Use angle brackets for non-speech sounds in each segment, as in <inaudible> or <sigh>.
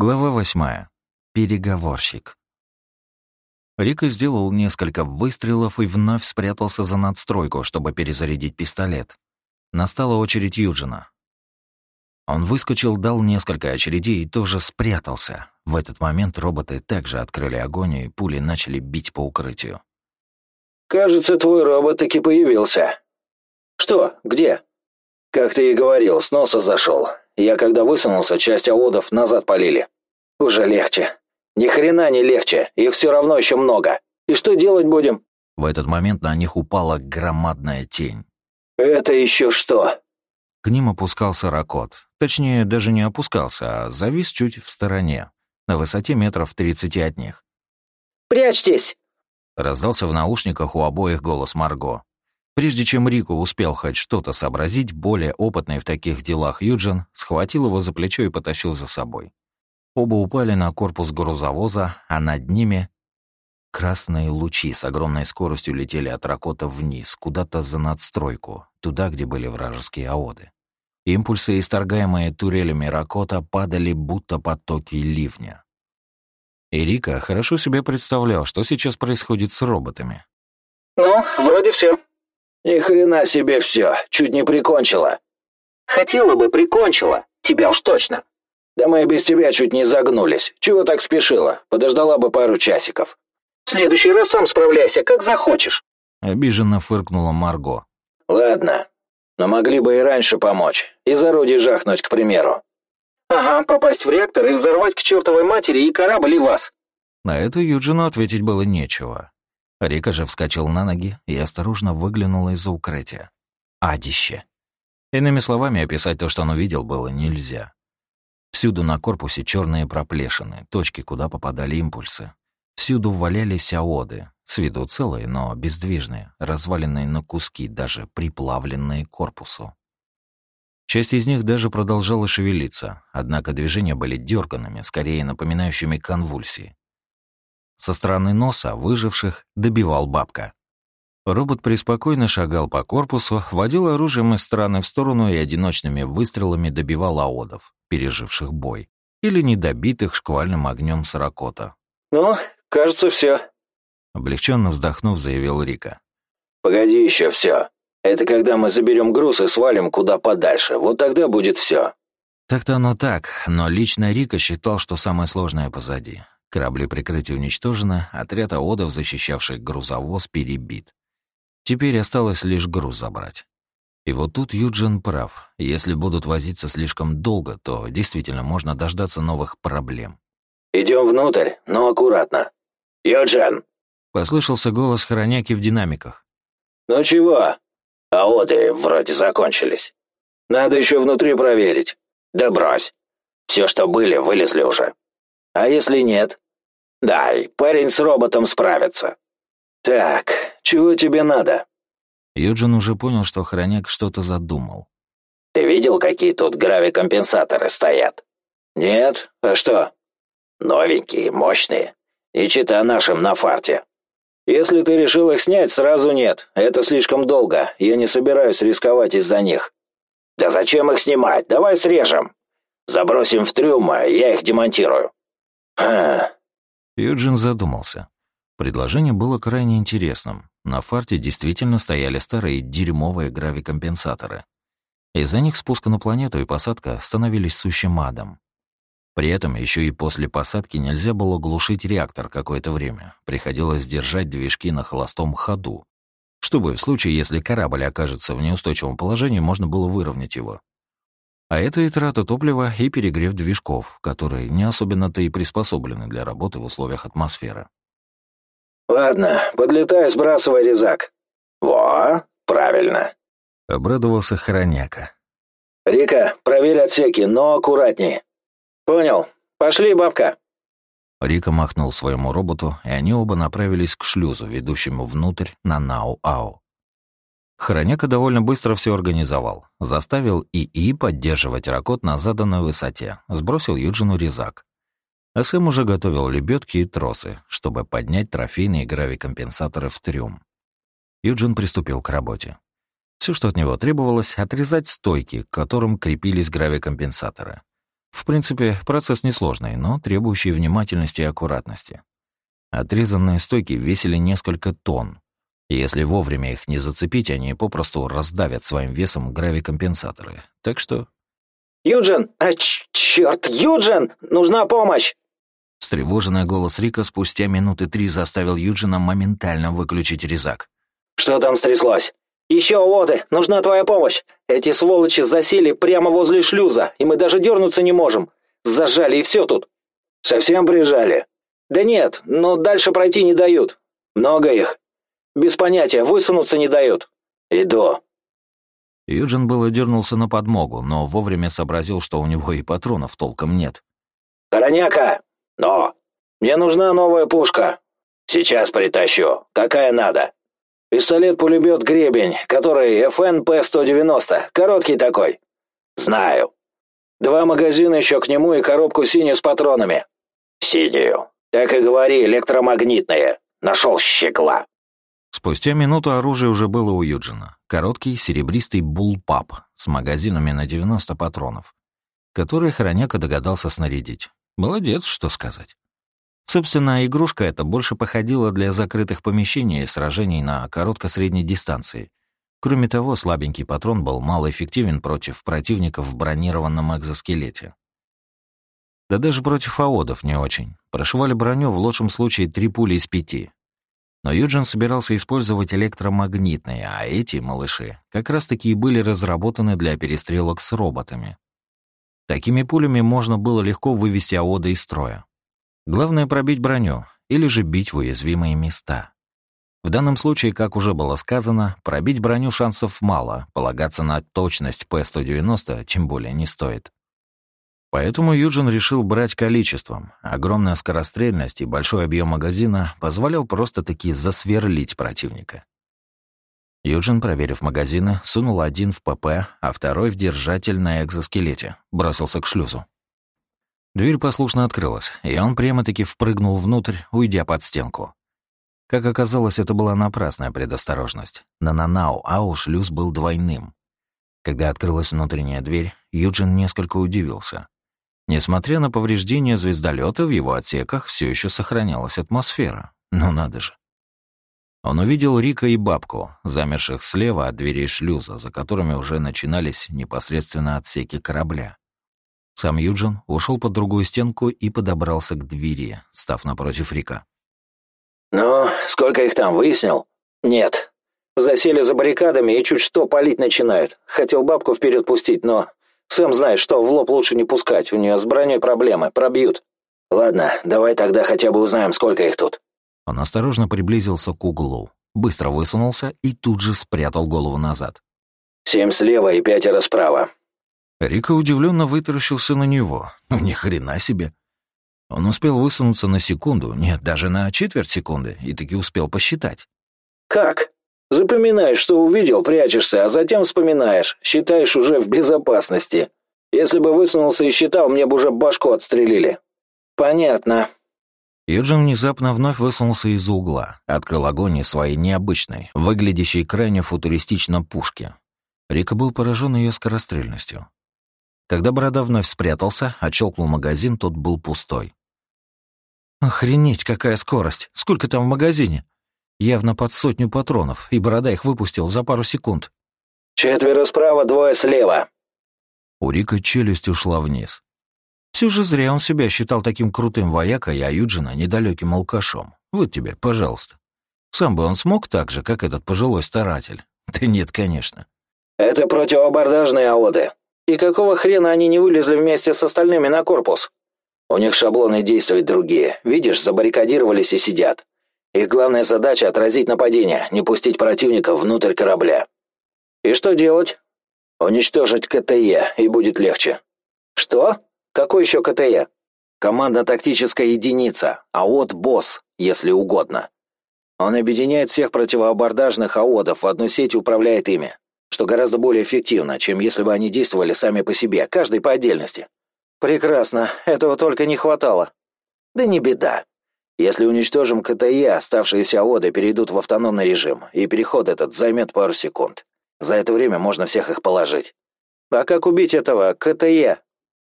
Глава восьмая. Переговорщик. Рика сделал несколько выстрелов и вновь спрятался за надстройку, чтобы перезарядить пистолет. Настала очередь Юджина. Он выскочил, дал несколько очередей и тоже спрятался. В этот момент роботы также открыли огонь, и пули начали бить по укрытию. «Кажется, твой робот таки появился». «Что? Где?» «Как ты и говорил, с носа зашел. Я когда высунулся, часть аодов назад полили. Уже легче. Ни хрена не легче, их все равно еще много. И что делать будем? В этот момент на них упала громадная тень. Это еще что? К ним опускался ракот. Точнее, даже не опускался, а завис чуть в стороне, на высоте метров тридцати от них. «Прячьтесь!» Раздался в наушниках у обоих голос Марго. Прежде чем Рико успел хоть что-то сообразить, более опытный в таких делах Юджин схватил его за плечо и потащил за собой. Оба упали на корпус грузовоза, а над ними красные лучи с огромной скоростью летели от ракота вниз, куда-то за надстройку, туда, где были вражеские аоды. Импульсы, исторгаемые турелями ракота, падали будто потоки ливня. И Рика хорошо себе представлял, что сейчас происходит с роботами. «Ну, вроде все. «Ни хрена себе все, чуть не прикончила». «Хотела бы, прикончила. Тебя уж точно». «Да мы и без тебя чуть не загнулись. Чего так спешила? Подождала бы пару часиков». «В следующий раз сам справляйся, как захочешь». Обиженно фыркнула Марго. «Ладно, но могли бы и раньше помочь. Из орудий жахнуть, к примеру». «Ага, попасть в реактор и взорвать к чертовой матери и корабль, и вас». На это Юджину ответить было нечего. Рика же вскочил на ноги и осторожно выглянул из-за укрытия. Адище. Иными словами, описать то, что он увидел, было нельзя. Всюду на корпусе черные проплешины, точки, куда попадали импульсы. Всюду валялись аоды, с виду целые, но бездвижные, разваленные на куски, даже приплавленные к корпусу. Часть из них даже продолжала шевелиться, однако движения были дерганными, скорее напоминающими конвульсии. Со стороны носа выживших добивал бабка. Робот преспокойно шагал по корпусу, водил оружием из стороны в сторону и одиночными выстрелами добивал аодов, переживших бой, или недобитых шквальным огнем сорокота. «Ну, кажется, все. Облегченно вздохнув, заявил Рика. «Погоди еще все. Это когда мы заберем груз и свалим куда подальше. Вот тогда будет все. Так-то оно так, но лично Рика считал, что самое сложное позади. Корабли прикрытия уничтожены, отряд аодов, защищавший грузовоз, перебит. Теперь осталось лишь груз забрать. И вот тут Юджин прав. Если будут возиться слишком долго, то действительно можно дождаться новых проблем. Идем внутрь, но аккуратно. Юджин!» Послышался голос хороняки в динамиках. «Ну чего? Аоды вроде закончились. Надо еще внутри проверить. Да брось. Все, что были, вылезли уже. А если нет? Дай, парень с роботом справится. Так, чего тебе надо? Юджин уже понял, что хроняк что-то задумал. Ты видел, какие тут гравикомпенсаторы стоят? Нет? А что? Новенькие, мощные. И чита нашим на фарте. Если ты решил их снять, сразу нет. Это слишком долго. Я не собираюсь рисковать из-за них. Да зачем их снимать? Давай срежем. Забросим в трюм, а я их демонтирую. «Ха!» Юджин задумался. Предложение было крайне интересным. На фарте действительно стояли старые дерьмовые гравикомпенсаторы. Из-за них спуск на планету и посадка становились сущим адом. При этом еще и после посадки нельзя было глушить реактор какое-то время. Приходилось держать движки на холостом ходу, чтобы в случае, если корабль окажется в неустойчивом положении, можно было выровнять его. А это и трата топлива, и перегрев движков, которые не особенно-то и приспособлены для работы в условиях атмосферы. «Ладно, подлетай, сбрасывай резак». «Во, правильно», — обрадовался Хороняка. «Рика, проверь отсеки, но аккуратней». «Понял. Пошли, бабка». Рика махнул своему роботу, и они оба направились к шлюзу, ведущему внутрь на Нау-Ау. Хороняка довольно быстро все организовал. Заставил ИИ поддерживать ракот на заданной высоте. Сбросил Юджину резак. А Сэм уже готовил лебедки и тросы, чтобы поднять трофейные гравикомпенсаторы в трюм. Юджин приступил к работе. Все, что от него требовалось, отрезать стойки, к которым крепились гравикомпенсаторы. В принципе, процесс несложный, но требующий внимательности и аккуратности. Отрезанные стойки весили несколько тонн. И если вовремя их не зацепить, они попросту раздавят своим весом гравикомпенсаторы. Так что... «Юджин! А, черт, Юджин! Нужна помощь!» Встревоженный голос Рика спустя минуты три заставил Юджина моментально выключить резак. «Что там стряслось?» «Еще воды! Нужна твоя помощь! Эти сволочи засели прямо возле шлюза, и мы даже дернуться не можем! Зажали, и все тут!» «Совсем прижали?» «Да нет, но дальше пройти не дают. Много их. Без понятия, высунуться не дают. Иду». Юджин было дернулся на подмогу, но вовремя сообразил, что у него и патронов толком нет. «Короняка! Но! Мне нужна новая пушка. Сейчас притащу. Какая надо?» Пистолет-пулемет «Гребень», который ФНП-190, короткий такой. Знаю. Два магазина еще к нему и коробку синюю с патронами. Синюю. Так и говори, электромагнитная. Нашел щекла. Спустя минуту оружие уже было у Юджина. Короткий серебристый буллпап с магазинами на 90 патронов, который Хороняка догадался снарядить. Молодец, что сказать. Собственно, игрушка эта больше походила для закрытых помещений и сражений на коротко-средней дистанции. Кроме того, слабенький патрон был малоэффективен против противников в бронированном экзоскелете. Да даже против аодов не очень. Прошивали броню в лучшем случае три пули из пяти. Но Юджин собирался использовать электромагнитные, а эти, малыши, как раз-таки и были разработаны для перестрелок с роботами. Такими пулями можно было легко вывести аода из строя. Главное пробить броню или же бить в уязвимые места. В данном случае, как уже было сказано, пробить броню шансов мало, полагаться на точность П-190 тем более не стоит. Поэтому Юджин решил брать количеством. Огромная скорострельность и большой объем магазина позволял просто-таки засверлить противника. Юджин, проверив магазины, сунул один в ПП, а второй в держатель на экзоскелете, бросился к шлюзу. Дверь послушно открылась, и он прямо-таки впрыгнул внутрь, уйдя под стенку. Как оказалось, это была напрасная предосторожность. На Нанау Ау шлюз был двойным. Когда открылась внутренняя дверь, Юджин несколько удивился. Несмотря на повреждения звездолета, в его отсеках все еще сохранялась атмосфера. Ну надо же. Он увидел Рика и бабку, замерших слева от дверей шлюза, за которыми уже начинались непосредственно отсеки корабля. Сам Юджин ушел под другую стенку и подобрался к двери, став напротив Рика. «Ну, сколько их там, выяснил?» «Нет. Засели за баррикадами и чуть что палить начинают. Хотел бабку вперед пустить, но... Сам знаешь, что в лоб лучше не пускать, у нее с броней проблемы, пробьют. Ладно, давай тогда хотя бы узнаем, сколько их тут». Он осторожно приблизился к углу, быстро высунулся и тут же спрятал голову назад. «Семь слева и пятеро справа. Рика удивленно вытаращился на него. Ну, ни хрена себе. Он успел высунуться на секунду, нет, даже на четверть секунды, и таки успел посчитать. «Как? Запоминаешь, что увидел, прячешься, а затем вспоминаешь, считаешь уже в безопасности. Если бы высунулся и считал, мне бы уже башку отстрелили». «Понятно». Юджин внезапно вновь высунулся из угла, открыл огонь из своей необычной, выглядящей крайне футуристично пушки. Рика был поражен ее скорострельностью. Когда Борода вновь спрятался, а щелкнул магазин, тот был пустой. «Охренеть, какая скорость! Сколько там в магазине?» Явно под сотню патронов, и Борода их выпустил за пару секунд. «Четверо справа, двое слева». У Рика челюсть ушла вниз. Все же зря он себя считал таким крутым воякой, а Юджина — недалеким алкашом. Вот тебе, пожалуйста. Сам бы он смог так же, как этот пожилой старатель? <laughs> Да нет, конечно. «Это противобордажные аоды. И какого хрена они не вылезли вместе с остальными на корпус? У них шаблоны действуют другие. Видишь, забаррикадировались и сидят. Их главная задача — отразить нападение, не пустить противника внутрь корабля. И что делать? Уничтожить КТЕ, и будет легче. Что? Какой еще КТЕ? Командно-тактическая единица, АОД-босс, если угодно. Он объединяет всех противоабордажных АОДов в одну сеть и управляет ими что гораздо более эффективно, чем если бы они действовали сами по себе, каждый по отдельности. Прекрасно, этого только не хватало. Да не беда. Если уничтожим КТЕ, оставшиеся АОДы перейдут в автономный режим, и переход этот займет пару секунд. За это время можно всех их положить. А как убить этого КТЕ?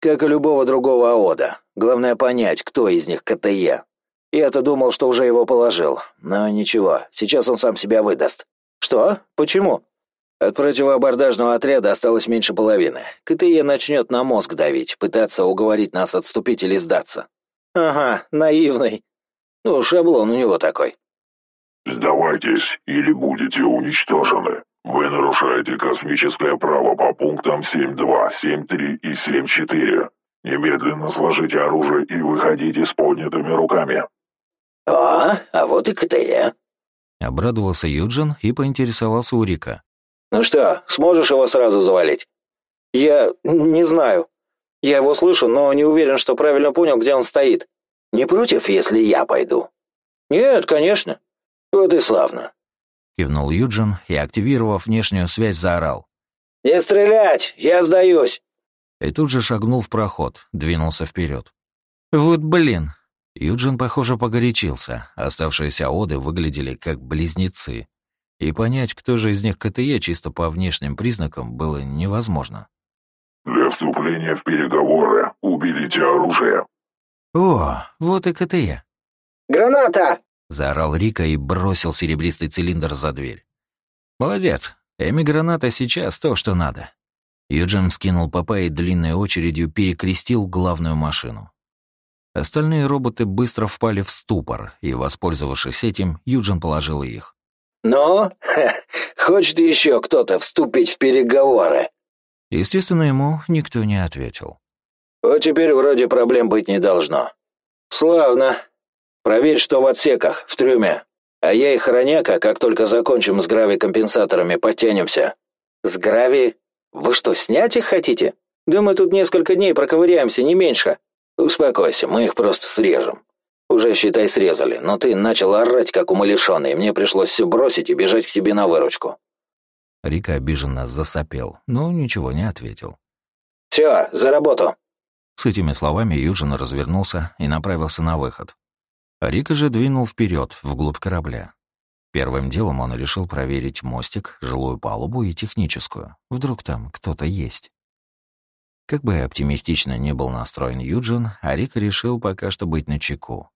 Как и любого другого АОДа. Главное понять, кто из них КТЕ. Я-то думал, что уже его положил. Но ничего, сейчас он сам себя выдаст. Что? Почему? От противоабордажного отряда осталось меньше половины. КТЕ начнет на мозг давить, пытаться уговорить нас отступить или сдаться. Ага, наивный. Ну, шаблон у него такой. Сдавайтесь, или будете уничтожены. Вы нарушаете космическое право по пунктам 7.2, 7.3 и 7.4. Немедленно сложите оружие и выходите с поднятыми руками. А, а вот и КТЕ. Обрадовался Юджин и поинтересовался у Рика. Ну что, сможешь его сразу завалить? Я не знаю. Я его слышу, но не уверен, что правильно понял, где он стоит. Не против, если я пойду? Нет, конечно. Вот и славно. Кивнул Юджин и, активировав внешнюю связь, заорал. «Не стрелять! Я сдаюсь!» И тут же шагнул в проход, двинулся вперед. «Вот блин!» Юджин, похоже, погорячился. Оставшиеся оды выглядели как близнецы. И понять, кто же из них КТЕ чисто по внешним признакам, было невозможно. «Для вступления в переговоры уберите оружие». «О, вот и КТЕ». «Граната!» Заорал Рика и бросил серебристый цилиндр за дверь. «Молодец. Эми-граната сейчас то, что надо». Юджин скинул ПП и длинной очередью перекрестил главную машину. Остальные роботы быстро впали в ступор, и, воспользовавшись этим, Юджин положил их. «Ну, хочет еще кто-то вступить в переговоры?» Естественно, ему никто не ответил. «Вот теперь вроде проблем быть не должно. Славно. Проверь, что в отсеках, в трюме. А я и хроняка, как только закончим с грави-компенсаторами, подтянемся. С грави? Вы что, снять их хотите? Да мы тут несколько дней проковыряемся, не меньше. Успокойся, мы их просто срежем. Уже, считай, срезали, но ты начал орать, как умалишенный, и мне пришлось все бросить и бежать к тебе на выручку. Рика обиженно засопел, но ничего не ответил. «Все, за работу!» С этими словами Юджин развернулся и направился на выход. Рика же двинул вперед, вглубь корабля. Первым делом он решил проверить мостик, жилую палубу и техническую. Вдруг там кто-то есть. Как бы оптимистично не был настроен Юджин, Арика решил пока что быть начеку.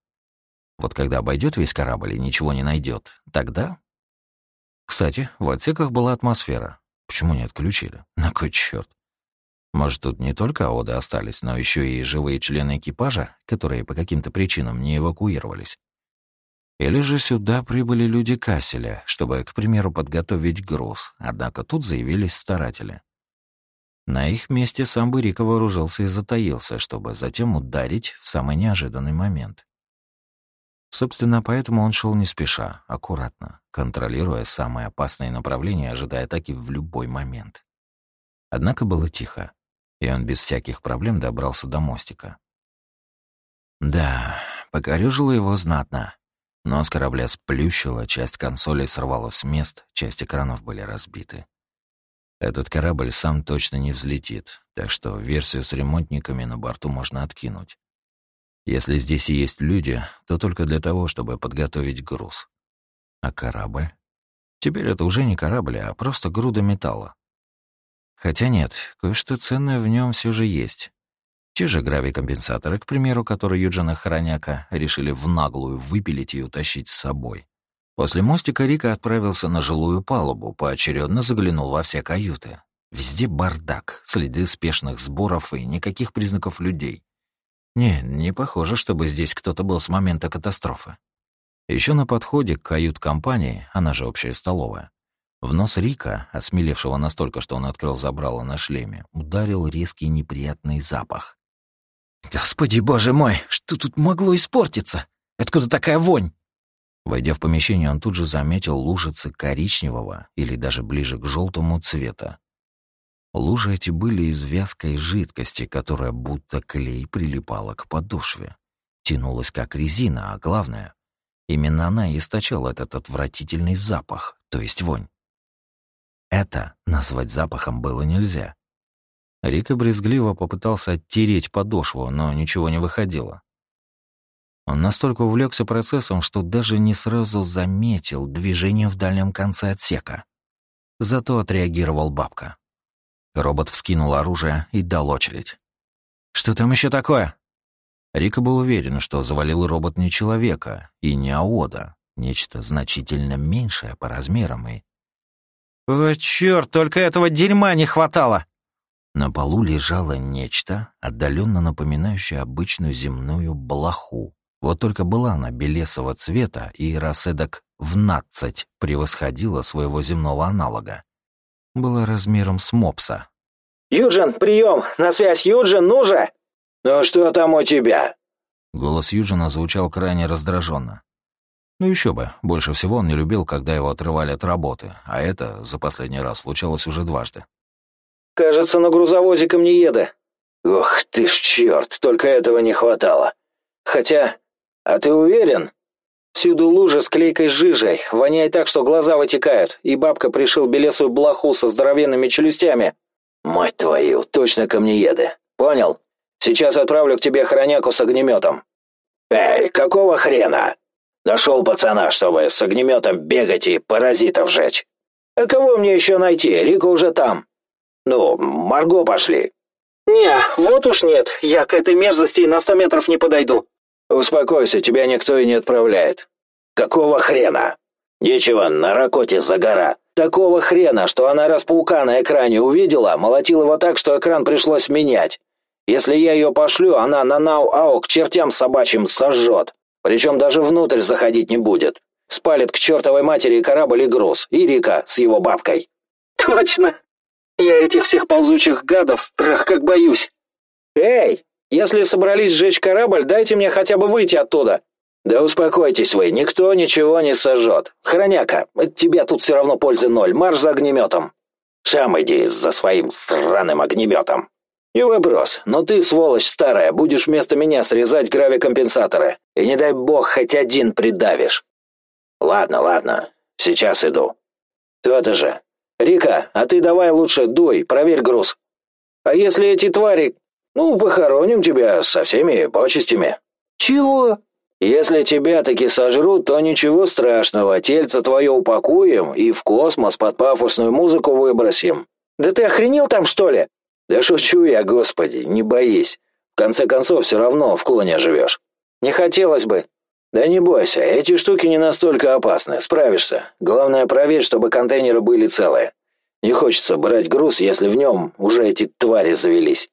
Вот когда обойдет весь корабль и ничего не найдет, тогда... Кстати, в отсеках была атмосфера. Почему не отключили? На кой черт? Может, тут не только АОДы остались, но еще и живые члены экипажа, которые по каким-то причинам не эвакуировались. Или же сюда прибыли люди Касселя, чтобы, к примеру, подготовить груз, однако тут заявились старатели. На их месте сам бы Рика вооружился и затаился, чтобы затем ударить в самый неожиданный момент. Собственно, поэтому он шел не спеша, аккуратно, контролируя самые опасные направления, ожидая атаки в любой момент. Однако было тихо и он без всяких проблем добрался до мостика. Да, покорёжило его знатно. Нос корабля сплющило, часть консолей сорвалась с мест, часть экранов были разбиты. Этот корабль сам точно не взлетит, так что версию с ремонтниками на борту можно откинуть. Если здесь и есть люди, то только для того, чтобы подготовить груз. А корабль? Теперь это уже не корабль, а просто груда металла. Хотя нет, кое-что ценное в нем все же есть. Те же гравикомпенсаторы, к примеру, которые Юджина Хороняка решили в наглую выпилить и утащить с собой. После мостика Рика отправился на жилую палубу, поочередно заглянул во все каюты. Везде бардак, следы спешных сборов и никаких признаков людей. Не, не похоже, чтобы здесь кто-то был с момента катастрофы. Еще на подходе к кают-компании, она же общая столовая, в нос Рика, осмелевшего настолько, что он открыл забрало на шлеме, ударил резкий неприятный запах. «Господи, боже мой, что тут могло испортиться? Откуда такая вонь?» Войдя в помещение, он тут же заметил лужицы коричневого или даже ближе к желтому цвета. Лужи эти были из вязкой жидкости, которая будто клей прилипала к подошве. Тянулась как резина, а главное, именно она источала этот отвратительный запах, то есть вонь. Это назвать запахом было нельзя. Рика брезгливо попытался оттереть подошву, но ничего не выходило. Он настолько увлекся процессом, что даже не сразу заметил движение в дальнем конце отсека. Зато отреагировал бабка. Робот вскинул оружие и дал очередь. Что там еще такое? Рика был уверен, что завалил робот не человека и не Аода, нечто значительно меньшее по размерам и... «О, черт, только этого дерьма не хватало!» На полу лежало нечто, отдаленно напоминающее обычную земную блоху. Вот только была она белесого цвета и раседок в надцать превосходила своего земного аналога. Была размером с мопса. «Юджин, прием! На связь, Юджин, ну же!» «Ну что там у тебя?» Голос Юджина звучал крайне раздраженно. Ну еще бы, больше всего он не любил, когда его отрывали от работы, а это за последний раз случалось уже дважды. «Кажется, на грузовозе камнееда». «Ох ты ж черт, только этого не хватало. Хотя, а ты уверен?» Всюду лужа с клейкой жижей, воняет так, что глаза вытекают, и бабка пришил белесую блоху со здоровенными челюстями. Мать твою, точно камнееды. Понял? Сейчас отправлю к тебе хроняку с огнеметом. Эй, какого хрена? Нашел пацана, чтобы с огнеметом бегать и паразитов жечь. А кого мне еще найти? Рика уже там. Ну, Марго пошли. Не, вот уж нет, я к этой мерзости на сто метров не подойду. Успокойся, тебя никто и не отправляет. Какого хрена? Нечего на ракоте загора. Такого хрена, что она раз паука на экране увидела, молотил его так, что экран пришлось менять. Если я ее пошлю, она на нау-ау к чертям собачьим сожжет. Причем даже внутрь заходить не будет. Спалит к чертовой матери корабль и груз, и Рика с его бабкой. Точно. Я этих всех ползучих гадов страх как боюсь. Эй, если собрались сжечь корабль, дайте мне хотя бы выйти оттуда. Да успокойтесь вы, никто ничего не сожжет. Хроняка, от тебя тут все равно пользы ноль, марш за огнеметом. Сам иди за своим сраным огнеметом. И вопрос, но ты, сволочь старая, будешь вместо меня срезать гравикомпенсаторы, и не дай бог хоть один придавишь. Ладно, ладно, сейчас иду. То-то же. Рика, а ты давай лучше дуй, проверь груз. А если эти твари ну, похороним тебя со всеми почестями». «Чего?» «Если тебя таки сожрут, то ничего страшного, тельце твое упакуем и в космос под пафосную музыку выбросим». «Да ты охренел там, что ли?» «Да шучу я, господи, не боись. В конце концов, все равно в клоне живешь». «Не хотелось бы». «Да не бойся, эти штуки не настолько опасны, справишься. Главное, проверь, чтобы контейнеры были целые. Не хочется брать груз, если в нем уже эти твари завелись».